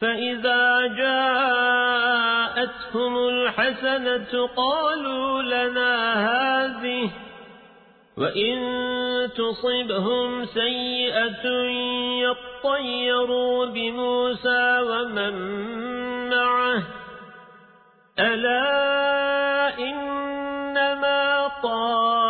فإذا جاءتهم الحسنة قالوا لنا هذه وإن تصبهم سيئة يطيروا بموسى ومن معه ألا إنما طائرهم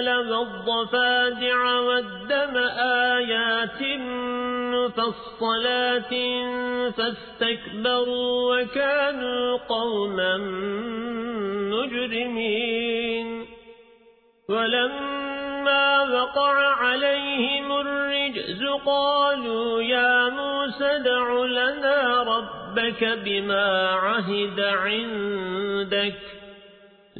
والقمل والضفادع والدم آيات مفصلات فاستكبروا وكانوا قوما مجرمين ولما وقع عليهم الرجز قالوا يا موسى دع لنا ربك بما عهد عندك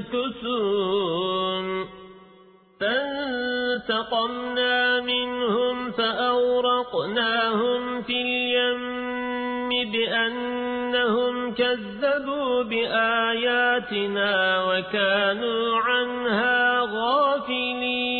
ينكثون فانتقمنا منهم فأورقناهم في اليم بأنهم كذبوا بآياتنا وكانوا عنها غافلين.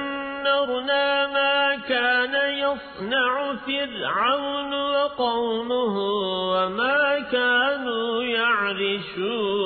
ودمرنا ما كان يصنع فرعون وقومه وما كانوا يعرشون